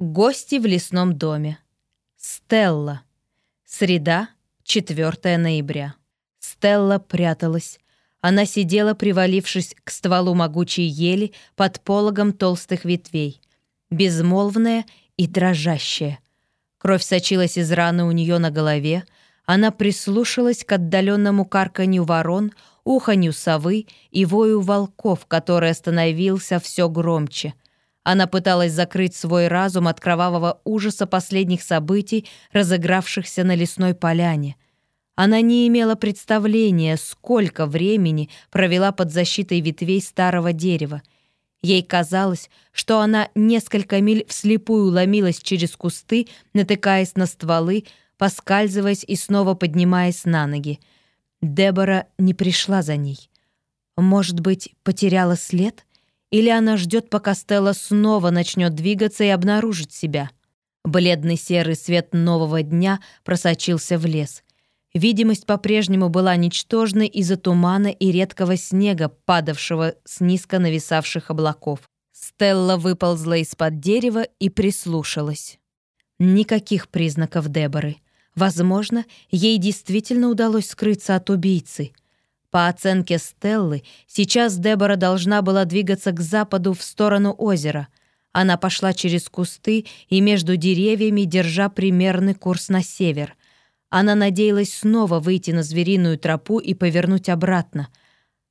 Гости в лесном доме. Стелла. Среда, 4 ноября. Стелла пряталась. Она сидела, привалившись к стволу могучей ели под пологом толстых ветвей. Безмолвная и дрожащая. Кровь сочилась из раны у нее на голове. Она прислушалась к отдаленному карканью ворон, уханью совы и вою волков, который становился все громче. Она пыталась закрыть свой разум от кровавого ужаса последних событий, разыгравшихся на лесной поляне. Она не имела представления, сколько времени провела под защитой ветвей старого дерева. Ей казалось, что она несколько миль вслепую ломилась через кусты, натыкаясь на стволы, поскальзываясь и снова поднимаясь на ноги. Дебора не пришла за ней. Может быть, потеряла след? Или она ждет, пока Стелла снова начнет двигаться и обнаружит себя? Бледный серый свет нового дня просочился в лес. Видимость по-прежнему была ничтожной из-за тумана и редкого снега, падавшего с низко нависавших облаков. Стелла выползла из-под дерева и прислушалась. Никаких признаков Деборы. Возможно, ей действительно удалось скрыться от убийцы. По оценке Стеллы, сейчас Дебора должна была двигаться к западу в сторону озера. Она пошла через кусты и между деревьями, держа примерный курс на север. Она надеялась снова выйти на звериную тропу и повернуть обратно.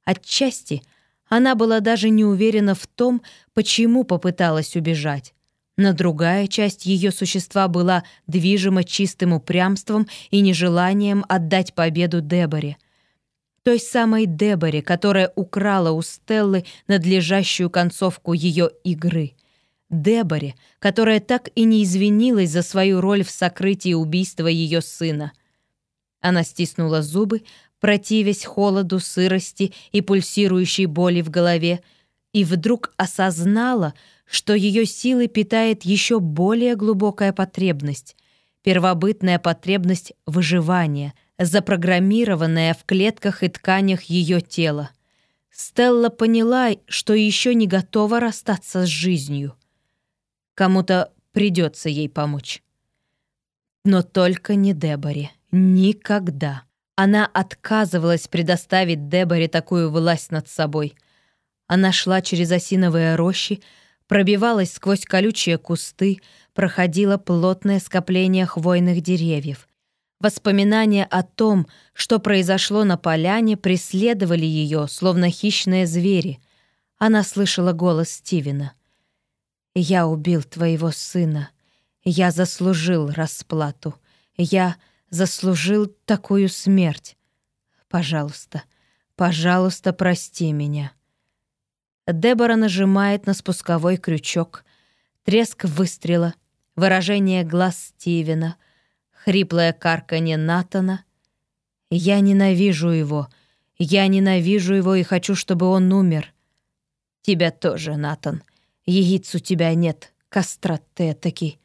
Отчасти она была даже не уверена в том, почему попыталась убежать. Но другая часть ее существа была движима чистым упрямством и нежеланием отдать победу Деборе — той самой Деборе, которая украла у Стеллы надлежащую концовку ее игры. Деборе, которая так и не извинилась за свою роль в сокрытии убийства ее сына. Она стиснула зубы, противясь холоду, сырости и пульсирующей боли в голове, и вдруг осознала, что ее силы питает еще более глубокая потребность — первобытная потребность выживания — запрограммированная в клетках и тканях ее тела. Стелла поняла, что еще не готова расстаться с жизнью. Кому-то придется ей помочь. Но только не Деборе. Никогда. Она отказывалась предоставить Деборе такую власть над собой. Она шла через осиновые рощи, пробивалась сквозь колючие кусты, проходила плотное скопление хвойных деревьев. Воспоминания о том, что произошло на поляне, преследовали ее, словно хищные звери. Она слышала голос Стивена. «Я убил твоего сына. Я заслужил расплату. Я заслужил такую смерть. Пожалуйста, пожалуйста, прости меня». Дебора нажимает на спусковой крючок. Треск выстрела, выражение глаз Стивена — хриплое карканье Натана. «Я ненавижу его. Я ненавижу его и хочу, чтобы он умер. Тебя тоже, Натан. Яиц у тебя нет, кастрат ты таки.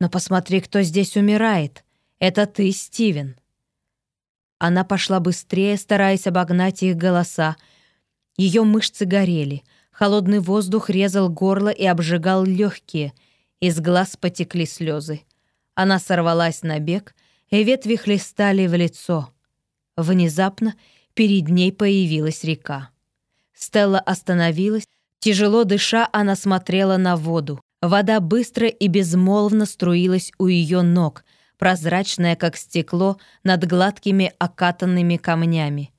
Но посмотри, кто здесь умирает. Это ты, Стивен». Она пошла быстрее, стараясь обогнать их голоса. Ее мышцы горели, холодный воздух резал горло и обжигал легкие, из глаз потекли слезы. Она сорвалась на бег, и ветви хлестали в лицо. Внезапно перед ней появилась река. Стелла остановилась, тяжело дыша, она смотрела на воду. Вода быстро и безмолвно струилась у ее ног, прозрачная, как стекло, над гладкими окатанными камнями.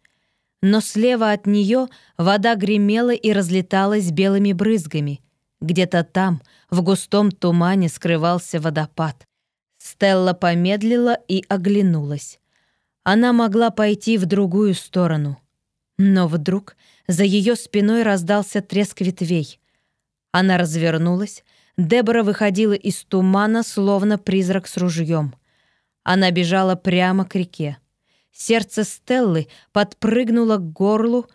Но слева от нее вода гремела и разлеталась белыми брызгами. Где-то там, в густом тумане, скрывался водопад. Стелла помедлила и оглянулась. Она могла пойти в другую сторону. Но вдруг за ее спиной раздался треск ветвей. Она развернулась. Дебора выходила из тумана, словно призрак с ружьем. Она бежала прямо к реке. Сердце Стеллы подпрыгнуло к горлу.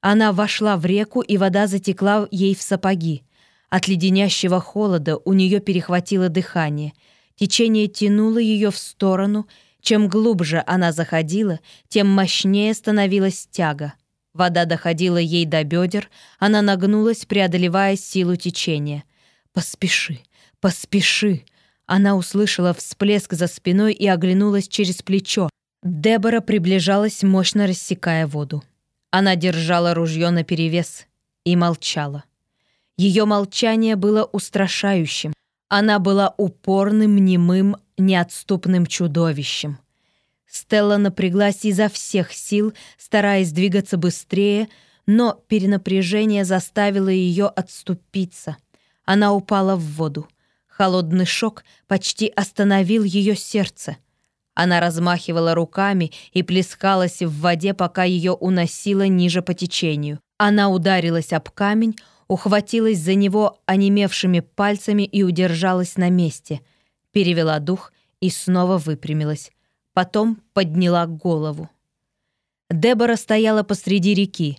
Она вошла в реку, и вода затекла ей в сапоги. От леденящего холода у нее перехватило дыхание — Течение тянуло ее в сторону. Чем глубже она заходила, тем мощнее становилась тяга. Вода доходила ей до бедер, она нагнулась, преодолевая силу течения. «Поспеши, «Поспеши!» Она услышала всплеск за спиной и оглянулась через плечо. Дебора приближалась, мощно рассекая воду. Она держала ружье наперевес и молчала. Ее молчание было устрашающим. Она была упорным, немым, неотступным чудовищем. Стелла напряглась изо всех сил, стараясь двигаться быстрее, но перенапряжение заставило ее отступиться. Она упала в воду. Холодный шок почти остановил ее сердце. Она размахивала руками и плескалась в воде, пока ее уносило ниже по течению. Она ударилась об камень, ухватилась за него онемевшими пальцами и удержалась на месте. Перевела дух и снова выпрямилась. Потом подняла голову. Дебора стояла посреди реки.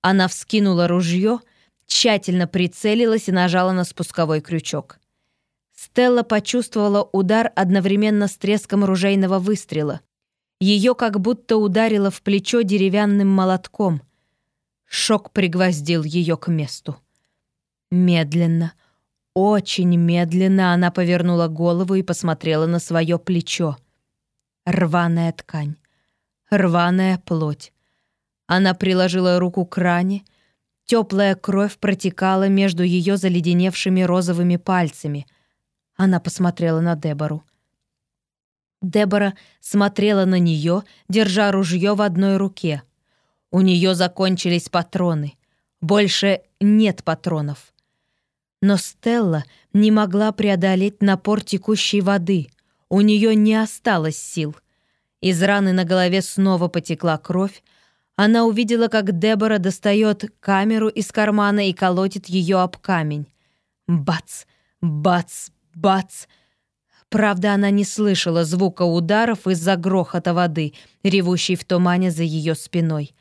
Она вскинула ружье, тщательно прицелилась и нажала на спусковой крючок. Стелла почувствовала удар одновременно с треском ружейного выстрела. Ее как будто ударило в плечо деревянным молотком. Шок пригвоздил ее к месту. Медленно, очень медленно она повернула голову и посмотрела на свое плечо. Рваная ткань, рваная плоть. Она приложила руку к ране. Теплая кровь протекала между ее заледеневшими розовыми пальцами. Она посмотрела на Дебору. Дебора смотрела на нее, держа ружье в одной руке. У нее закончились патроны. Больше нет патронов. Но Стелла не могла преодолеть напор текущей воды. У нее не осталось сил. Из раны на голове снова потекла кровь, она увидела, как Дебора достает камеру из кармана и колотит ее об камень. Бац, бац, бац. Правда, она не слышала звука ударов из-за грохота воды, ревущей в тумане за ее спиной.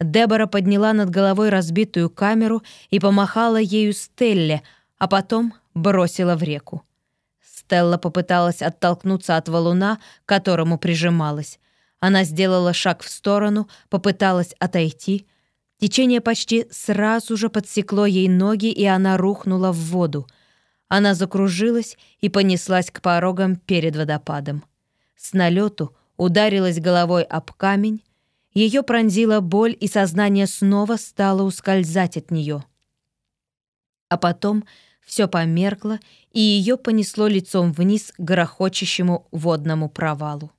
Дебора подняла над головой разбитую камеру и помахала ею Стелле, а потом бросила в реку. Стелла попыталась оттолкнуться от валуна, к которому прижималась. Она сделала шаг в сторону, попыталась отойти. Течение почти сразу же подсекло ей ноги, и она рухнула в воду. Она закружилась и понеслась к порогам перед водопадом. С налету ударилась головой об камень, ее пронзила боль, и сознание снова стало ускользать от нее. А потом все померкло, и ее понесло лицом вниз к грохочущему водному провалу.